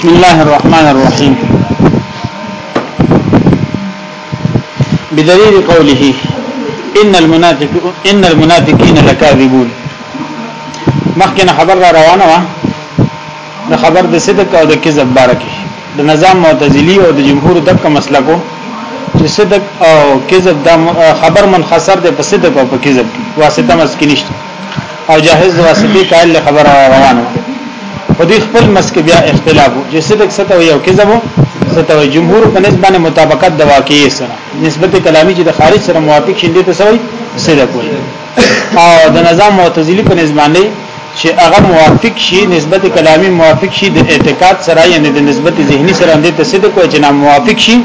بسم الله الرحمن الرحيم بدليل قوله ان المنافق ان المنافقين لكاذبون مخکې خبر را روانه و د خبر د صدق او د کذب بارکه د نظام معتزلی او د جمهور دغه مسلکو چې صدق او کذب د خبر منخسر دی په صدق او په کذب واسطه مسکینشت او جاهز د واسطې قائل له خبره روانو په دې خپل مسک بیا اختلاف چې صدق ست او یو کذب ست او جمهور په نسبت مطابقت د واقعي سره نسبت کلامی چې د خارج سره موافق شین دي ته سوی صدق وي او د نظام معتزلی په نسبت چې هغه موافق شي نسبت کلامی موافق شي د اعتقاد سره یعنی د نسبت ذهنی سره اندې ته صدق او جنا موافق شي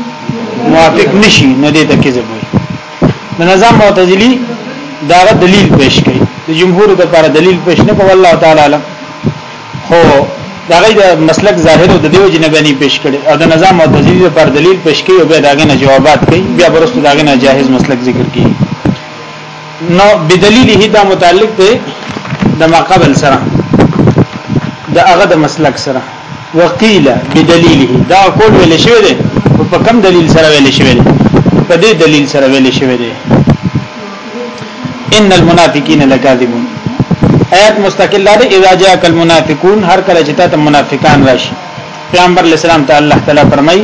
موافق نشي نو دې ته کذب د نظام معتزلی دا دلیل پیش کړي د جمهور د لپاره دلیل پیش نه کوي الله تعالی علم خو دا غي د مسلک ظاهر د دیو جن باندې پیش کړي او د نظام معتزلی د لپاره دلیل پیش کړي او بیا داګه نه جوابات کوي بیا ورسته داګه نه جاهز مسلک ذکر کړي نو بدلیله دا متعلق دی د ما قبل سره د هغه د مسلک سره وقيل بدليله دا قول ویل شوی دی په کوم دلیل سره ویل شوی دی په دې دلیل سره ویل شوی دی ان المنافقین لکاذبون آیات مستقل ده اذا جاءك المنافقون هر کله چې تاسو منافقان راشي پیغمبر اسلام تعالی تعالی فرمایي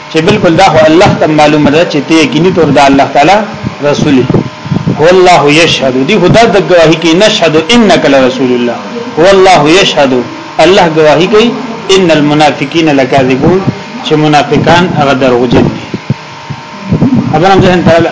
چې بالکل دا خو الله ته معلومه ده چې ته یقیني تور دا الله تعالی رسول هو الله یشهد دی خدا د گواہی کې نشهد انک لرسول الله هو الله یشهد الله گواہی کوي ان المنافقین لکاذبون چې منافقان هغه دروغجن دي خبرم ځین تعالی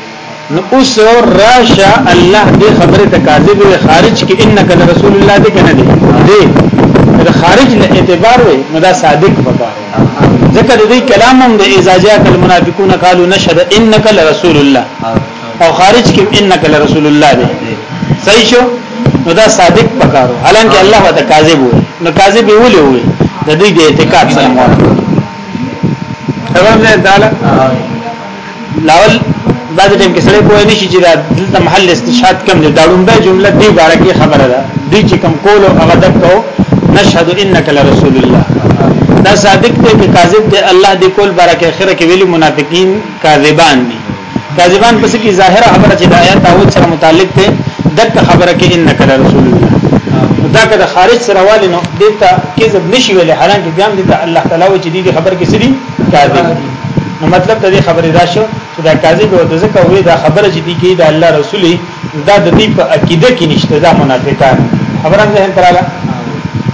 نو اوس راشه الله دې خبره ته کاذب وي خارج کې انک رسول الله دې کنه دې دې دا خارج له اعتبار وي نو دا صادق پکار ذکر دې کلام هم د ازاجات المنافقون قالوا نشهد انک رسول الله او خارج کې انک رسول الله دې صحیح شو نو دا صادق پکار حالانکه الله وته کاذب وي نو کاذب وي ولې وي د دې د اعتقاد سره موافق خبر نه داله لاول بعض ټیم کې سره کوی نشي چې دا دلته محل استشهاد کم دی دا لومبه جمله دی باره کې خبره ده دی چې کم کولو هغه دک کو نشهد انک لرسول الله دا صادق دی چې کاذب دی الله دی کول باره کې اخره کې ویلي منافقین کاذبان دي کاذبان پس کی ظاهره خبره چې د آیات او سره متعلق ده دک خبره کې انک لرسول الله دا که د خارج سره والي نو دته کذب نشي ویل حالانکه بیا هم د الله تعالی و چې دې خبر کې سړي کاذب دي نو مطلب د دې خبرې دا شو چې دا کاذب او ځکه وې دا خبره چې دي کې دا الله رسول دا د دې په عقیده کې نشته دا منافقان خبره ده تراله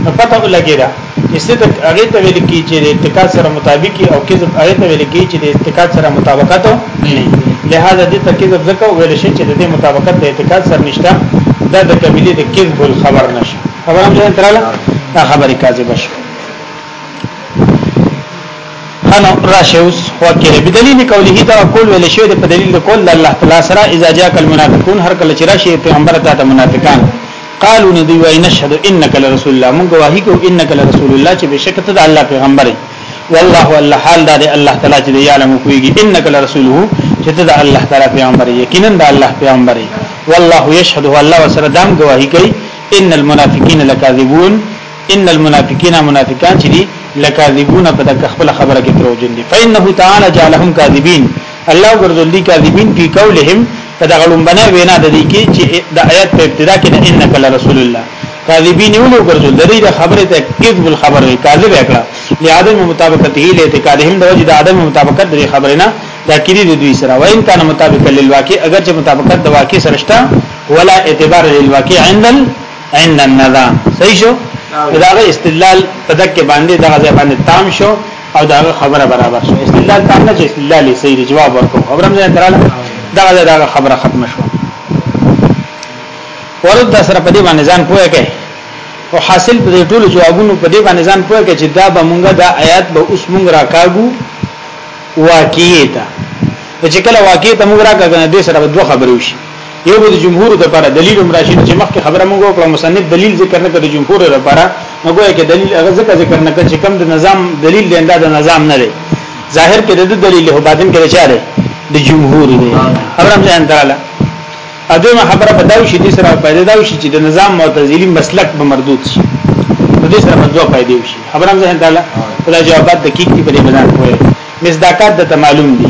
نو پته ولګی دا چې ست هغه ته ویل کی چې د اعتقاد سره مطابقي او کذب هغه ته ویل کی چې د اعتقاد سره مطابقت نه لہذا دې ته کذب ځکه ویل شي چې د دې مطابقت د اعتقاد سره نشته دا د کبیله د کذب الخبر نشه خبره هم تراله دا خبره کاذب شوه انا راشه اوس وکړه په دلیل قوله دا کول ویل شوی په دلیل د کول الله تعالی سره اذا جاءك المنافقون هر کله چې راشي پیغمبر ته ته منافقان قالوا ندی وای نشهد انك لرسول الله موږ واهی کو انك لرسول الله چې بشک ته د الله پیغمبر والله الله حال دا دی الله تعالی چې یعلم کویږي انك لرسوله چې ته د الله تعالی پیغمبر یقینا د الله پیغمبر والله يشهد الله وسره دام گواہی کوي ان المنافقین لکاذبون ان المنافقین منافقان چې دي لکاذبون په دغه خپل خبره کې دروغجن دي فإنه تعالی جعلهم کاذبین الله ګرځول دي کاذبین په قولهم په دغه لومبنه وینا د دې کې چې د آیت په ابتدا کې انک لرسول الله کاذبین یو لو ګرځول د دې خبره ته کذب الخبر وی کاذب اکړه لعدم مطابقته له اعتقادهم د وجه د عدم مطابقت د خبره نه دا کړي د دوی سره وین کان مطابق للواقع اگر چې مطابقت د واقع سره شته ولا اعتبار للواقع عند عند النظر صحیح شو دا غي استدلال په دک باندې دغه ځای باندې تام شو او دا خبره برابر شو استدلال تام نه چې استدلال یې صحیح جواب ورکو خبره مې دراله دا غي دا خبره ختم شو ورته سره په دې باندې ځان پوهه کوي او حاصل په دې ټولو جوابونو په دې باندې ځان پوهه کوي چې دا به مونږه دا آیات به اوس مونږ راکاګو واقعي ته چې کله واقعي ته مونږ راکاګو نه دې سره دوه خبرې وشي یو د جمهور د لپاره دلیل هم راشي چې مخکې خبره موږ وکړه مصنف دلیل ذکر نه کړ جمهور لپاره نو ګویا کې دلیل هغه ذکر ذکر نه کړ چې کوم د نظام دلیل دی دا د نظام نه دی ظاهر کې د دلیل هو باطن کې چا دی د جمهور دی خبره هم ځان دراله اځمه خبره بداو شي د سره پیدا داو شي چې د نظام معتزلی مسلک به مردود شي نو د سره بدوا پیدا شي خبره هم ځان دراله دا جوابات دقیق دي په دې بدن کوی مصداقات د معلوم دي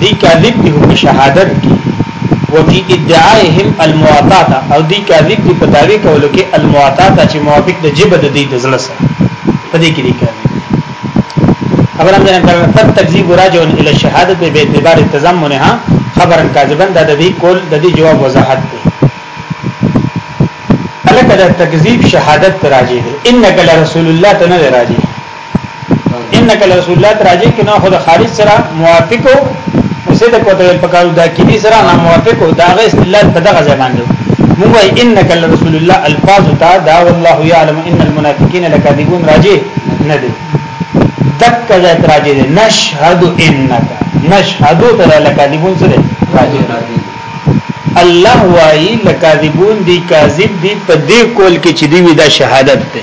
دی کاذب دی په شهادت کې وفي ادعائهم المواطات او دی کاذب دی په داوی کولو کې المواطات چې موافق د جبه د دې د زړه سره په دې کې دی کاذب خبر هم جنن کرنا تب تکذیب راجعون الى شهادت به اعتبار تضمنها خبرن کاذبن د دې کول د دې جواب وضاحت دی الکه د تکذیب شهادت راجع دی انک لرسول الله ته نه راجع انک رسول الله تراجه کې نه خو د خارج سره موافق او سید کوته پکارو دا کې دي سره نه موافق او دا غي استدلال په دغه ځای باندې موږ وای انک رسول الله الفاظ تا دا والله يعلم ان المنافقين لكاذبون راجه نه دي دک ځای تراجه دي نشهد انک نشهد تر لكاذبون سره راجه الله وای لکاذبون دی کاذب دی په دې کول کې چې دی وی دا شهادت ده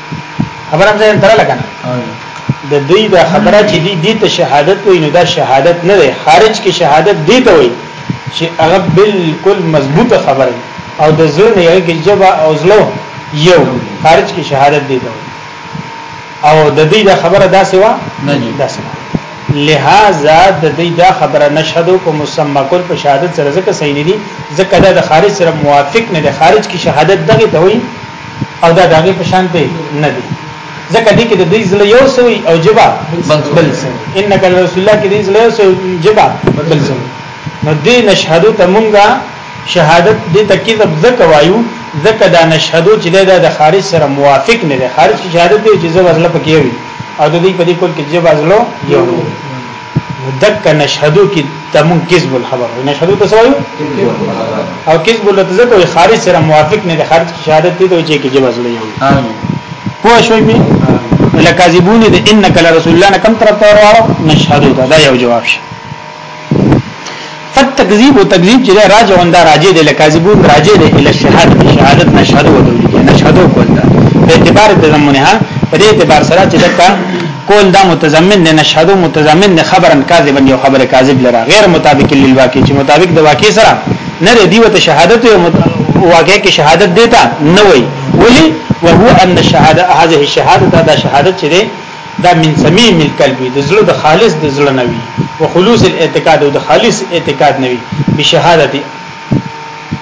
خبره ځای تر لګنه د دوی د خبره چې دی دې ته شهادت وي نو دا شهادت نه دی خارج کې شهادت دی ته وي چې هغه بالکل مضبوطه خبره او د زړه نه یې جبا او زلو یو خارج کې شهادت دی ته او د دوی د خبره دا سوا نه دی دا سوا لہذا د دې دا خبره نشهدو کو مسمى کول په شهادت سره ځکه صحیح نه دي ځکه دا د خارج سره موافق نه دی خارج کې شهادت دغه ته وي او دا داغي په شان دی نه دی ځکه دې کې د دې زله یو سوی او جبا بل سوی انک رسول الله کې دې زله یو سوی جبا بل سوی نو دې نشهدو ته مونږه شهادت دې تکید ځکه وایو ځکه دا نشهدو چې دا د خارج سره موافق نه دی خارج شهادت دې چې زو ازله پکې وي او د دې په دې کول کې جبا ازلو یو دک نشهدو کې تمون کذب الخبر نشهدو ته سوایو او کذب الله تزکو خارج سره موافق نه د خارج شهادت دی دوی چې کې جواز لري امين پوه شوي می لکاذبون د انک لرسول الله کم طرف ته ورو نشهدو دا یو جواب شي فالتکذیب او تکذیب چې راجع انده راجع دی لکاذبون راجع دی اله شهادت شهادت نشهد او دوی کې نشهد او کول دا په اعتبار تضمنها په دې اعتبار سره چې دغه کول دا متضمن نه نشهد او متضمن نه خبرن کاذبا یو خبر کاذب لره غیر مطابق للواقع چې مطابق د واقع سره نه دی وته شهادت او واقع کې شهادت دیتا نه وای ولی وهو ان الشهاده هذه الشهاده دا شهادت چې دا من صمیم القلب د زړه د خالص د زړه نوي او خلوص الاعتقاد او د خالص اعتقاد نوي بشهادت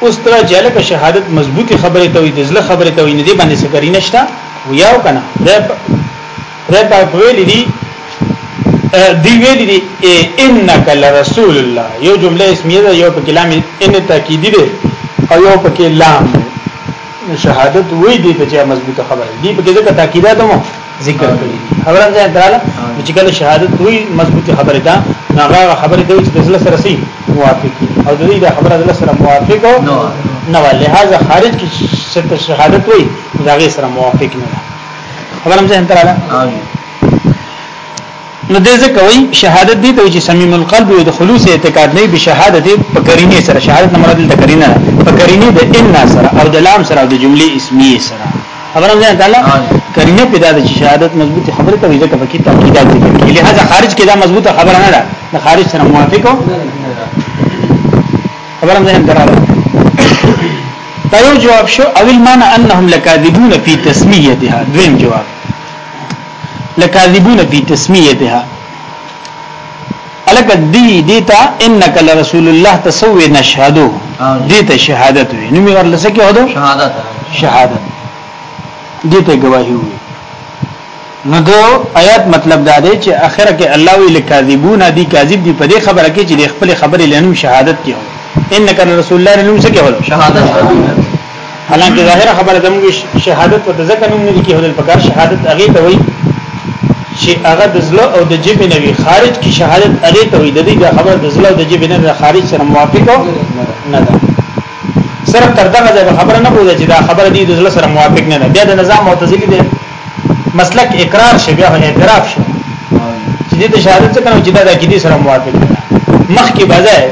اوس تر جاله په شهادت مضبوطی خبره ته وي د زړه خبره ته وي نه دی باندې سګری نشتا ویاو کنه رب رب ویل دي دی ویل دي انک لرسول الله یو جمله اسمیه ده یو په کلام ان تاکیدی ده او یو په کلام شهادت وې دي ته مضبوطه خبره دي په کې ځکه تاکیدات مو ذکر کړی خبره ده دراله چې کله شهادت وی مضبوطی خبره ده هغه خبره ده چې د زړه سره سي موافق او د دې د خبره د سره موافق نو نو لہذا خارج کی ست شهادت وی دا غي سره موافق نه خبره مې ځین دراله نو دې ځکه وایي شهادت دې ته چې صمیم القلب او د خلوص اعتقاد نه به شهادت په کرینه سره شهادت نه مراد د کرینه په کرینه د ان سره او د لام سره او د جملې اسمیه سره خبره ده تعالی کرینه پیدا د شهادت مضبوطی خبره ته ځکه پکې تاکیدات ذکر کړي لہذا خارج کې دا مضبوطه خبره نه ده د خارج سره موافق او خبره ده دراله دا یو جواب شو اول معنی انهم لکاذبون فی تسمیتها دویم جواب لکاذبون فی تسمیتها الک دی دیتا انک لرسول الله تسوی نشهدو دیتا شهادت وی نو میور لسکی هدو شهادت شهادت دیتا گواهی وی نو دو آیات مطلب دا دی چې اخره کې الله وی لکاذبون دی کاذب دی په دې خبره کې چې خپل خبرې لنوم شهادت کې هو انک رسول الله نوم څه کې هو شهادت حالانکه ظاهر خبره د موږ شهادت په ځکه نوم نه لیکي هدل پکار شهادت هغه ته وایي چې هغه د زړه او د جبه نه وي خارج کی شهادت هغه ته وایي د دې د خبر د زړه او د جبه نه د خارج سره موافق نه ده صرف تر دغه ځای خبره نه بوله چې دا خبره دې د زړه سره موافق نه ده بیا د نظام معتزلی ده مسلک اقرار شي بیا هغه اعتراف شي چې دې ته شهادت څه کنه چې دا د عقیدې سره موافق ده مخکې بځای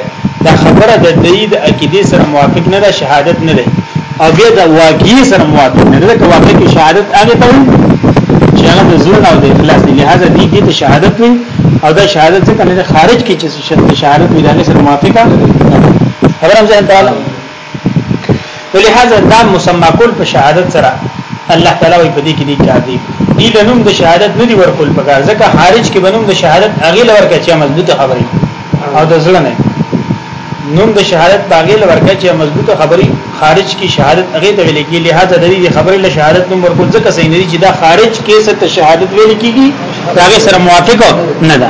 دا خبره د دې د عقیدې سره موافق نه ده شهادت نه ده او بیا د واقعي سره موافق نه ده که واقعي شهادت هغه ته وي چې هغه د زړه او د اخلاص نه لهدا دې دې ته شهادت وي او دا شهادت څه کنه خارج کې چې شهادت وي دا سره موافقه خبره هم ځان تعالی ولهذا دا مسما کول په شهادت سره الله تعالی وي په دې کې دي کار دي دی لنوم د شهادت نه دی ورکول پکار ځکه خارج کې بنوم د شهادت اغه لور کې چې مضبوطه خبري او د ځل نه نوم د شهادت باغې لور کې چې مضبوطه خبري خارج کې شهادت اغه د ویل کې لہذا د دې خبرې له شهادت نوم ورکول ځکه صحیح نه دي چې دا خارج کې ست شهادت ویل کېږي دا غي سره موافق نه ده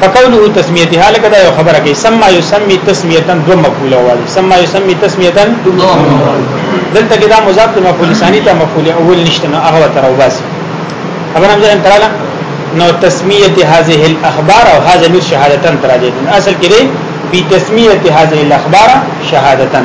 فقوله تسمیتها لکه دا یو خبره کوي سما یسمی تسمیه دو مقوله والی سما یسمی تسمیه دو دلته کې دا مضاف ته مفعول ثانی ته مفعول اول نشته نو هغه تر او بس خبر هم ځان تراله نو تسمیه هذه الاخبار او هذا من شهادتن تراجه اصل کې دی بتسمیه هذه الاخبار شهادتن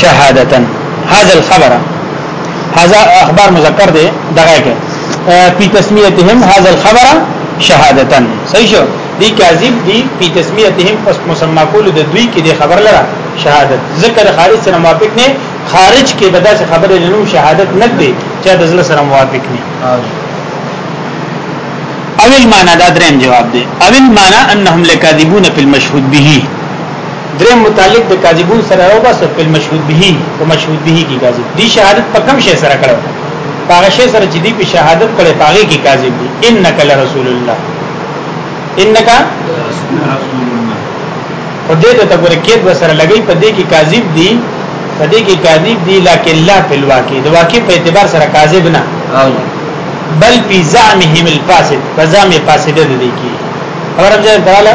شهادتن هذا الخبر هذا اخبار مذکر دی دغه کې په تسمیتهم هذا الخبر شهادتن صحیح شو دی کاذب دی په تسمیتهم پس مسما کول د دوی کې دی خبر لره شهادت ذکر خارج سره موافق نه خارج کې به داسې خبره لنو شهادت نه دی چې د ځل سره موافق نه اول معنا دا دریم جواب دی اول معنا انهم لکاذبون فی المشهود به درې متعلق د کاذبون سره او بس په مشهود به او مشهود به کې کاذب دي شهادت په کوم شی سره کړو هغه شی سره چې دی په شهادت کړي پاګه کې کاذب دي انک لرسول الله انک رسول الله په دې ته ګوره کې د سره لګي په دې کې کاذب دي په دې کې کاذب دي لکه الله په الواقع د واقع په اعتبار سره کاذب نه بل پی زعمهم الفاسد فزعم فاسد دې کې خبرم ځای دراله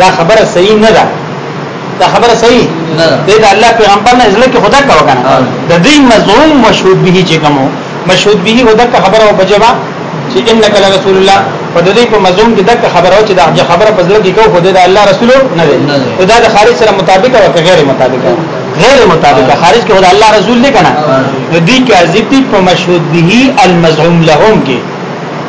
دا خبره صحیح نه ده دا خبره صحیح نه ده دا الله پیغمبر نه ځل کې خدا کا وکنه د دې مزعوم مشهود به چې کوم مشهود به خدا کا خبره او بجبا چې انک لرسول الله په دې په مزعوم کې دا خبره او چې دا خبره په ځل کې کو خدای دا الله رسول نه دی دا د خارج سره مطابق او غیر مطابق غیر مطابق خارج کې خدای الله رسول دی کنه دې کې عزیب په مشهود به المزعوم لهم کې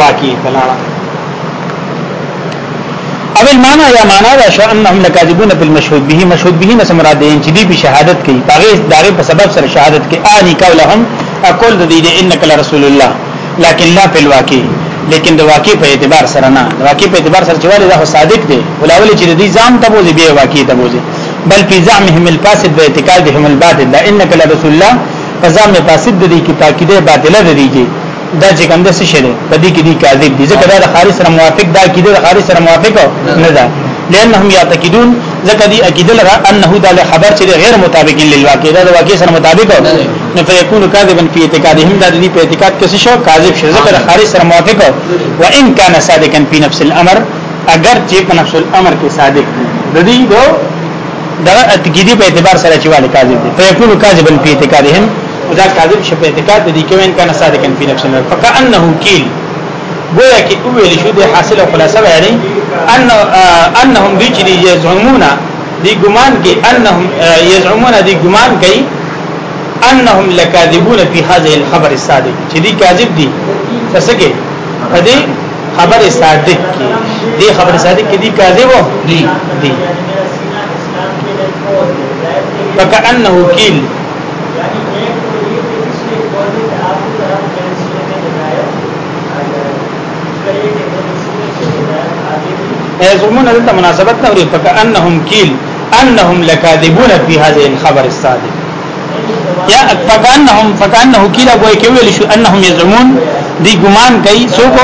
واقعي تلاړه او المعنى یا معنا دا شو انهم لکاذبون په المشهود به مشهود به نه سمرا دي چې دی په شهادت کوي هغه دغه په سبب سره شهادت کوي اني قولهم اقول د دې انک لرسول الله لكن لا په الواقع لیکن د واقع په اعتبار سره نه د واقع په اعتبار سره چې والي دا صادق دی ولاول چې د دې ځان ته بوزي به واقع ته بوزي بل په زعمهم الفاسد و اعتقادهم الباطل دا انک لرسول الله فزعم فاسد د دې کې تاکیده باطله د دې کې دا چې کوم د څه شي په دې کې دي کاذب دي ځکه دا د خارج سره موافق دا کیده د خارج سره موافق نه ده لانهم یعتقدون ځکه دي عقیده لره انه دا خبر چې غیر مطابق للواقع دا د واقع سره مطابق نه فیکون کاذبا فی اعتقادهم دا دې په اعتقاد کې څه شو کاذب شي ځکه د خارج سره موافق او ان کان صادقا فی نفس الامر اگر چې په نفس الامر کې صادق د دې دو دا عقیده په اعتبار سره چې والي کاذب دي فیکون کاذبا فی اعتقادهم دا کاذب شپ اعتقاد دي کې وین کنه صادقن فی نفس الامر فکانه کیل گویا کې ویل شو د حاصل او خلاصه وایي ان انهم دي چې یزعمون دي ګمان کې انهم یزعمون دي ګمان کوي انهم لکاذبون فی هذه الخبر الصادق چې دي کاذب دي فسکه دې خبر صادق کې دې خبر صادق کې دي کاذب دي دي فکانه کیل يزعمون دلته مناسبت نه وري فكأنهم قيل انهم لكاذبون في هذه الخبر الصادق یا فكأنهم فكأنه قيل ابو کې ویل شو انهم يزعمون دی ګمان کوي څوک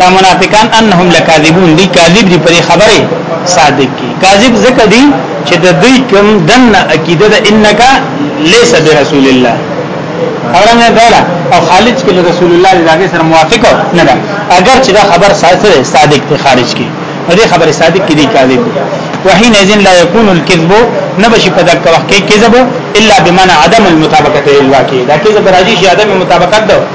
دا منافقان انهم لکاذبون دي کاذب دي پر خبره صادق کی کاذب زکه دي چې د دوی کوم دن عقیده د انک ليس برسول الله اورنه دا او خالد کې رسول الله دغه سره موافق نه ده اگر چې دا خبر ساتره صادق ته خارج کی دې خبره صادق کې دي کاذب وحين اذن لا يكون الكذب نبشي په دغه وخت کې کذب الا بمعنى عدم المطابقت للواقع دا کذب راځي چې عدم مطابقت ده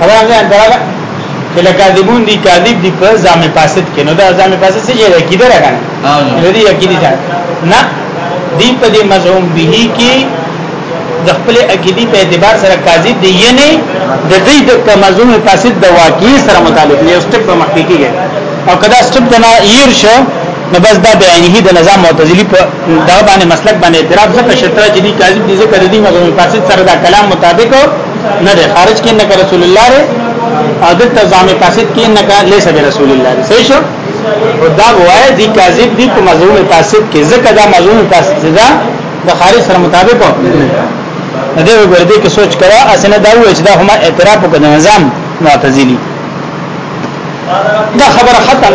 هغه ځان دراله چې لکه دیبون دي کاذب دي په ځام فاسد کې نو دا ځام فاسد څه یې کیده راغنه نو دې یقیني ځان نه دی په دې مزعوم به کې د خپل عقیدی په اعتبار سره کاذب دی یعنی د دې د مزعوم فاسد د واقعي سره متعلق دی او سټپ په مخکې کېږي او کدا سټپ دنا ير شو نو بس دا بیانې د نظام معتزلی په دا باندې مسلک باندې اعتراف ځکه شته چې دي کاذب دي ذکر دي مګر فاسد سره دا کلام مطابق نه ده خارج کې نه رسول الله ره او د تزام فاسد کې نه کا لیسه رسول الله ره صحیح شو او دا وایي دي کاذب دي په مظلوم فاسد کې ځکه دا مظلوم فاسد ده د خارج سره مطابق نه دی وګورئ کې سوچ کړه اسنه دا وایي چې دا هم اعتراف وکړ نظام معتزلی دا خبره ختم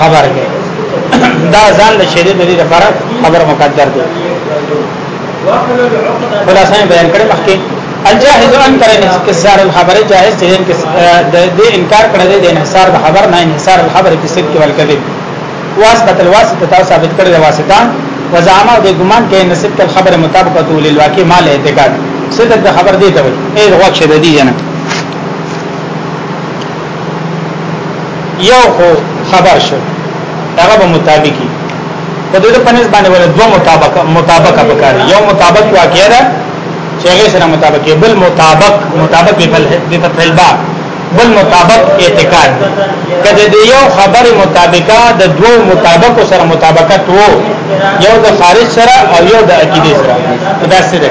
خبر دی دا ځان د شریعت د لپاره خبر مقدر دی خلاصه بیان کړم مخکې الجاهز انکر انحصار الخبر جاهز دی ان د انکار کړی دی د انحصار د خبر نه انحصار الخبر په صدق او الکذب واسطه الواسطه تاسو ثابت کړی د واسطه وزعما د ګمان کې نسب تل خبر مطابقت للواقع مال اعتقاد صدق د خبر دی ته وي اې وخت شدیدی جنک یو خو خبر شو هغه به مطابقي په دې په نسبت باندې ول دوه مطابق مطابقه وکړي یو مطابق واقعي ده چې هغه سره مطابق بل مطابق مطابق په فتح الباء بل مطابق اعتقاد کله دې یو خبره مطابقه د دوه مطابق سره مطابقت وو یو د خارج سره او یو د عقیده سره دا څه ده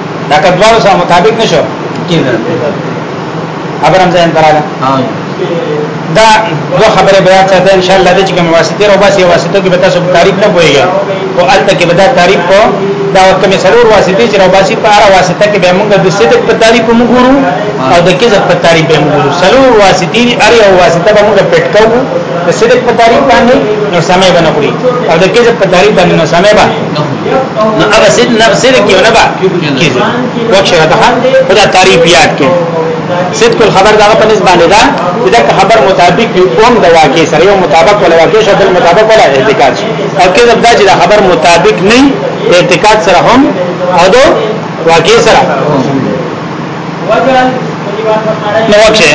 دا کډوالو سره مطابق نشو کېدل خبرم ځان دراله دا دو خبره بیا څه ده ان شاء الله د چې کوم واسطه او باسي واسطه کې به تاسو تعریف نه کوی او الته کې به دا تعریف کو دا کوم سرور واسطه چې راوباسي په اړه واسطه کې به موږ د صدق په تعریف موږ ګورو او د کذب په تعریف به موږ ګورو سرور واسطه دی اړ او واسطه به موږ پټ کوو د صدق په تعریف باندې نو سمې باندې او د کذب په تعریف باندې نو سمې باندې نو هغه سید نه سید کیو نه با کیږي وښه ده خدا تعریف یاد کې صدق الخبر دا په نسبت باندې دا چې دا خبر مطابق یو قوم د واقع سره یو مطابق ولا واقع شته بل مطابق ولا اعتقاد او کله دا چې دا خبر مطابق نه اعتقاد سره هم او دو واقع سره نو وکړي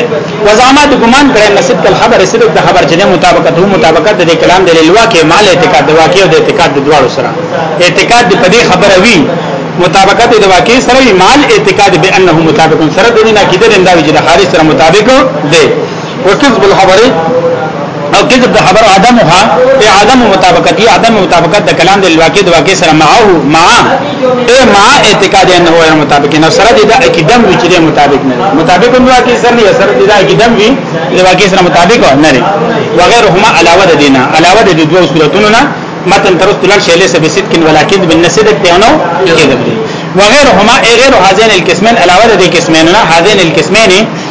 وزعما د ګمان کړي نسب تل خبر صدق د خبر جنې مطابقت هو مطابقت د کلام د لواکه مال اعتقاد د واقع او د اعتقاد د دواړو سره اعتقاد په دې خبره وی مطابقت د واقع سره مال اعتقاد به انه مطابق سره د دې نه کیدل انداوی چې د خارج سره مطابق دی وکذب الخبر او کذب د خبر عدم ها ای عدم مطابقت ای عدم مطابقت د کلام د واقع د واقع سره معه مع ای مع اعتقاد انه هو مطابق نه سره د عقیدم وی چې مطابق نه مطابق د واقع سره نه سره د عقیدم وی د واقع سره مطابق نه لري وغيرهما علاوه د دینه علاوه د دوه صورتونو نه متن ترست لن شیله سبه صدق ولا کذب بالنسبه ته نو کذب وغيرهما غير هذين القسمين علاوه د قسمين نه هذين القسمين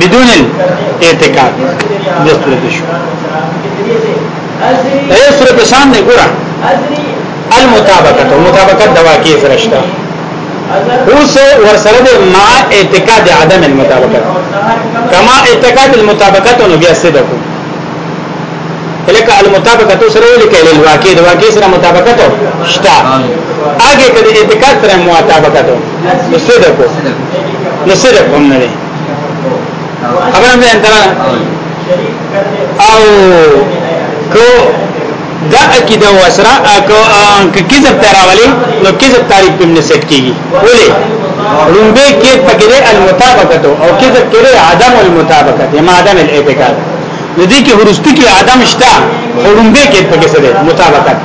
بدون اعتقاد د صورت شو اے صورت شان نه ګره المطابقت مطابقت د واقع سره شته اوس ورسره د ما اعتقاد عدم المطابقت کما اعتقاد المطابقت نو بیا څه دکو لکه المطابقت سره لکه ال واقع د واقع سره مطابقت شته هغه کله اعتقاد سره مطابقت نو څه دکو نو څه دکو نه خبر هم ځان ترا او کو دا عقیده او اسرا کو کذب تراولي نو کذب تعریف په نسبت کیږي ولې لومبه کې پکې المطابقت او کذب کې عدم المطابقت یا عدم الاعتقاد نو دې کې ورستو کې عدم شته لومبه کې پکې سره مطابقت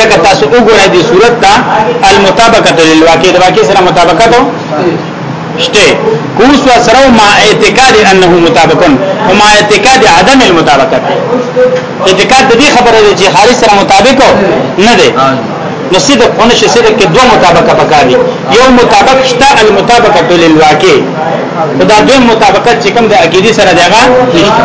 لکه تاسو وګورئ د صورت دا المطابقه للواقع د واقع سره مطابقت شته کوس و سره ما اعتقاد انه مطابقن او ما اعتقاد عدم المطابقت اعتقاد د دې خبره ده چې حارث سره مطابق نه دی نو سید خونه شي سید کې دوه مطابقه پکاري یو مطابق شته المطابقه للواقع دا دوه مطابقت چې کوم د عقیدی سره دیغه نشته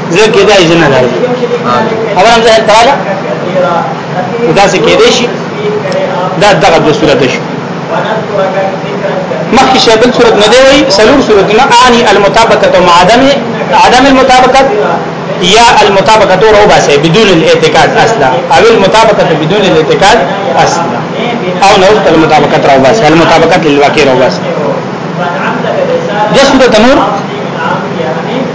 زه کېدای شي نه لرم خبر هم ځای تراله دا څه کېدای شي دا دغه د صورت شو مخکې شابل صورت نه دی وی سلور صورت نه اني المطابقه مع عدم عدم المطابقه یا المطابقه رو باسه بدون الاعتقاد اصلا او المطابقه بدون الاعتقاد اصلا او نو المطابقه رو باسه المطابقه للواقع رو باسه جسد تنور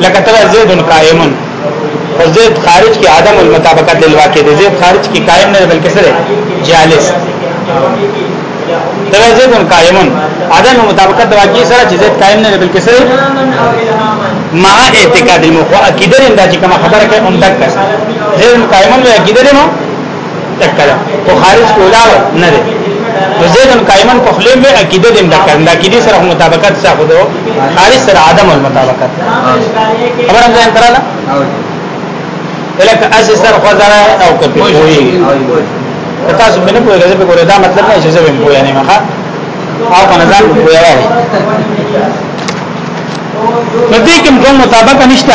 لکه تر زید قائمون او زید خارج کې عدم المطابقت للواقع دی زید خارج کې قائم نه بلکې سره جالس تر زید قائمون عدم مطابقت د واقع سره چې زید قائم نه بلکې سره مع اعتقاد المخ عقیده دا چې کوم خبره کوي هم دک زید قائمون عقیده نو تکلا او خارج کولا نه دی زید قائمن په خلیم به عقیده دیم دا کنده کې دي سره مطابقت څخه دو خارج سره عدم المطابقت خبره ده انتراله الکه از سر خزره او کپی وي تاسو باندې په لږه په ګوره دا مطلب نه چې زه به پوه نه مخه او په نظر پوه وای نو دې کوم مطابقت نشته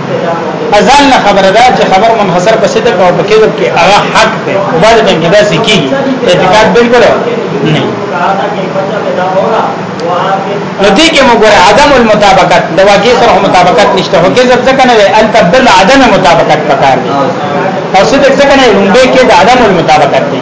ازان خبره ده چې خبر منحصر په صدق او په کذب کې هغه حق دی او بعد د انګدا سکی اعتقاد بالکل نه نو دې کې موږ عدم المطابقت د واقع سره مطابقت نشته هو کذب ځکه نه ال تبدل عدم مطابقت پکار دی او صدق ځکه نه لومبه کې د عدم المطابقت دی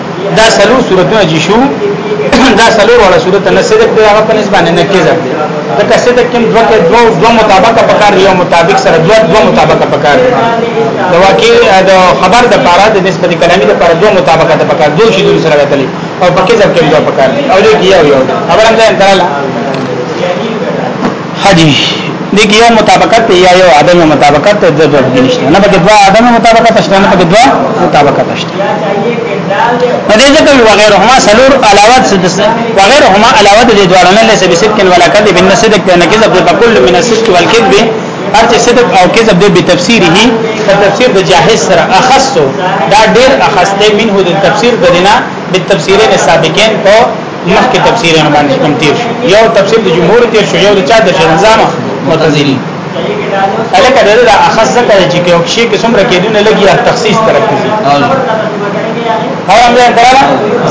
دا سلو صورتونه چې شو دا سلو وړه صورت نه صدق دی هغه په نسبت نه کېږي دا که صدق کوم دوه کې دوه دوه مطابق پکار یو مطابق سره دوه دوه مطابق پکار دا واقعي دا خبر د پاره د نسبت کلامي د پاره دوه مطابق ته پکار دوه شی دوه سره غتلی او پکې ځکه یو پکار او دې کیو یو خبر هم ځان تراله حجی دې کې یو مطابقت یا یو عدم مطابقت ته د دوه کې نشته نه پکې دوه عدم مطابقت شته نه پکې دوه مطابقت شته په دې ځکه یو غیر هما سلور علاوه سدس وغیر هما علاوه د دوه نه لسه بسکن ولا کذب ان صدق نه کذب په کل من الصدق والكذب هرڅ صدق او کذب دې په تفسیره په تفسیر د جاهز سره اخصو دا ډیر اخص دی منه د تفسیر د دینه بالتفسیرین السابقین په مخکې تفسیر نه باندې کوم تیر شو یو تفسیر د جمهور تیر شو یو د چا د شنزام معتزلی الکه دا د اخص ذکر چې کې وکشي کې څومره کېدونه لګي تخصیص طرف کې او هم ځان کړه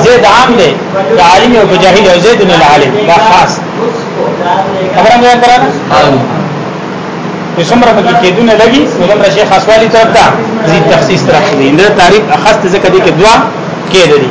زید عام دی د عالم او جاهل او زید نه عالم دا خاص خبره مې کړه څومره پکې کېدونه لګي نو دا شیخ خاصوالی طرف دا زید تخصیص طرف دی دا تعریف اخص ذکر دي کې دوا کې دي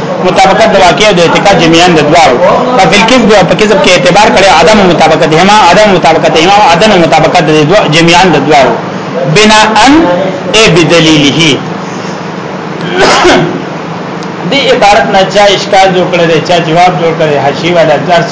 مطابقت د واقع او د اعتقاد جميعا د دوارو په فل کذب او په کذب کې اعتبار کړي عدم مطابقت هما عدم مطابقت هما او عدم مطابقت د دوه جميعا د دوارو بنا ان ای بدلیله دې عبارت نه چا اشکال جوړ کړی چا جواب جوړ کړی حشی ولا درس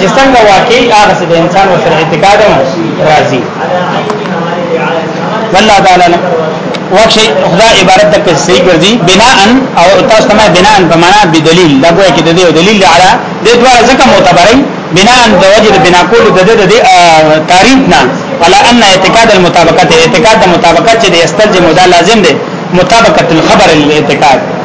چې څنګه واقعي هغه د انسان او سره اعتقاد راځي والله تعالی واښي خدا عبارت تک صحیح ګرځي بناء او تاسو ته بناء په معنا به دلیل دا کوی چې د دې دلیل علی د دوه ځکه معتبرې بناء د وجه د بنا کول د د تعریف نه ولا ان اعتقاد المطابقت اعتقاد د مطابقت چې د استلزم دا لازم دی مطابقت الخبر الاعتقاد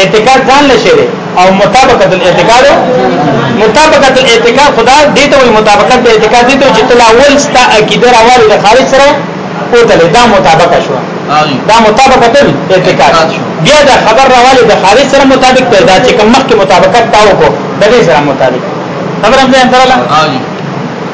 اعتقاد ځان لشه دی او مطابقت الاعتقاد مطابقت الاعتقاد خدا دې ته وي مطابقت د اعتقاد دې ته چې تل اول ستا عقیده راوړي د خارج سره او تل دا مطابقت شو دا مطابقت الاعتقاد بیا دا خبر راوړي د خارج سره مطابق دی دا چې کوم مخکې مطابقت تاو کو د دې سره مطابق خبره هم ځان سره لا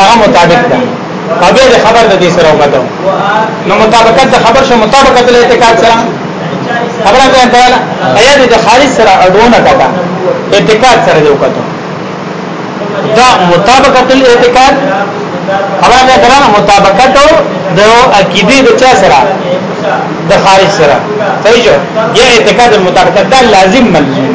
هغه مطابق ده او بیا د خبر د دې سره وکړو نو مطابقت د خبر شو مطابقت د اعتقاد سره خبره ده تعالی ایا د خارج سره اډونه کړه اعتقاد سره دی وکړو دا مطابقت الاعتقاد خبره ده کړه مطابقت د عقیده د چا سره د خارج سره صحیح جو یا اعتقاد مطابقت دا لازم ملزوم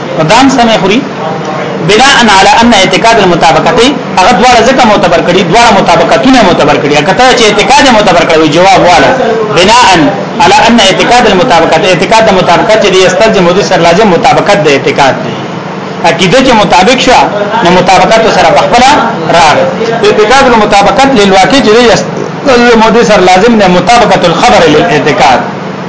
دام سمې خوري بنا ان على ان اعتقاد المطابقتي هغه دواړه ځکه معتبر کړي دواړه مطابقتونه معتبر کړي کته چې اعتقاد معتبر کړي جواب والا بنا ان على ان اعتقاد المطابقت اعتقاد د مطابقت چې یستلزم د سر لازم مطابقت د اعتقاد دی عقیده چې مطابق شو نو مطابقت سره په خپل راغ اعتقاد المطابقت للواقع چې یستلزم د سر لازم نه مطابقت الخبر للاعتقاد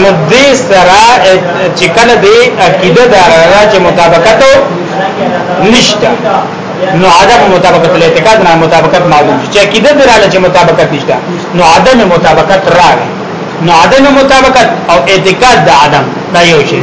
نو دې سره چې کله دې عقیده دار راځي مطابقت نشته نو عدم مطابقت الاعتقاد نه مطابقت معلوم چې عقیده دار راځي مطابقت نشته نو عدم مطابقت راغی نو عدم مطابقت او اعتقاد د عدم دا یو شی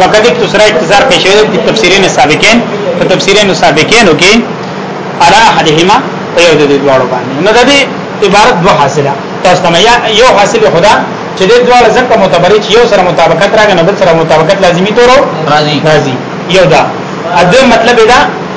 وقد اختصر اختصار پیش شوی د تفسیرین سابقین په تفسیرین سابقینو کې علا احدهما په یو د دې دواړو باندې نو د دې عبارت دوه حاصله تاسو ته یو حاصل خدا چې د دواړو ځکه متبرج یو سره مطابقت راغی نو بل سره مطابقت لازمی تورو راځي راځي یو دا اځه مطلب دا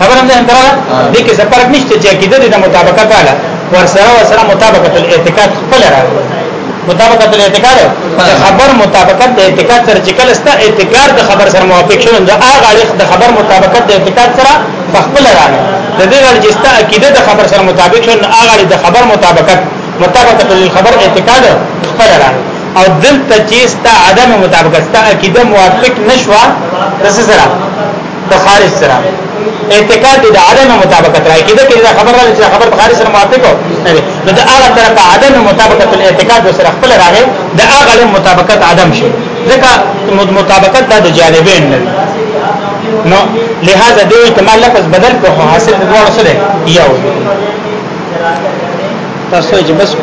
خبر هم ځان درا دې کې څه فرق نشته چې عقیده دې مطابقت والا ورسره ورسره مطابقت الاعتقاد خپل راغلی مطابقت الاعتقاد خبر مطابقت د اعتقاد سره چې کله ستا اعتقاد د خبر سره موافق شوی نو هغه اړخ د خبر مطابقت د اعتقاد سره خپل راغلی د دې اړ چې ستا عقیده د خبر سره مطابق شوی نو هغه د خبر مطابقت مطابقت للخبر اعتقاد خپل راغلی او دلته چې ستا عدم مطابقت ستا عقیده موافق نشوه د سره په خارج سره اعتقاد د عدم مطابقت راي کده کله خبر راځي چې خبر په خارج سره موافق نه دي نو د هغه طرف عدم مطابقت الاعتقاد سره خپل راغی د هغه مطابقت عدم شي ځکه مطابقت د جانبین نه نو لہذا د احتمال لفظ بدل کو حاصل د دوه سره یو تاسو یې بس کو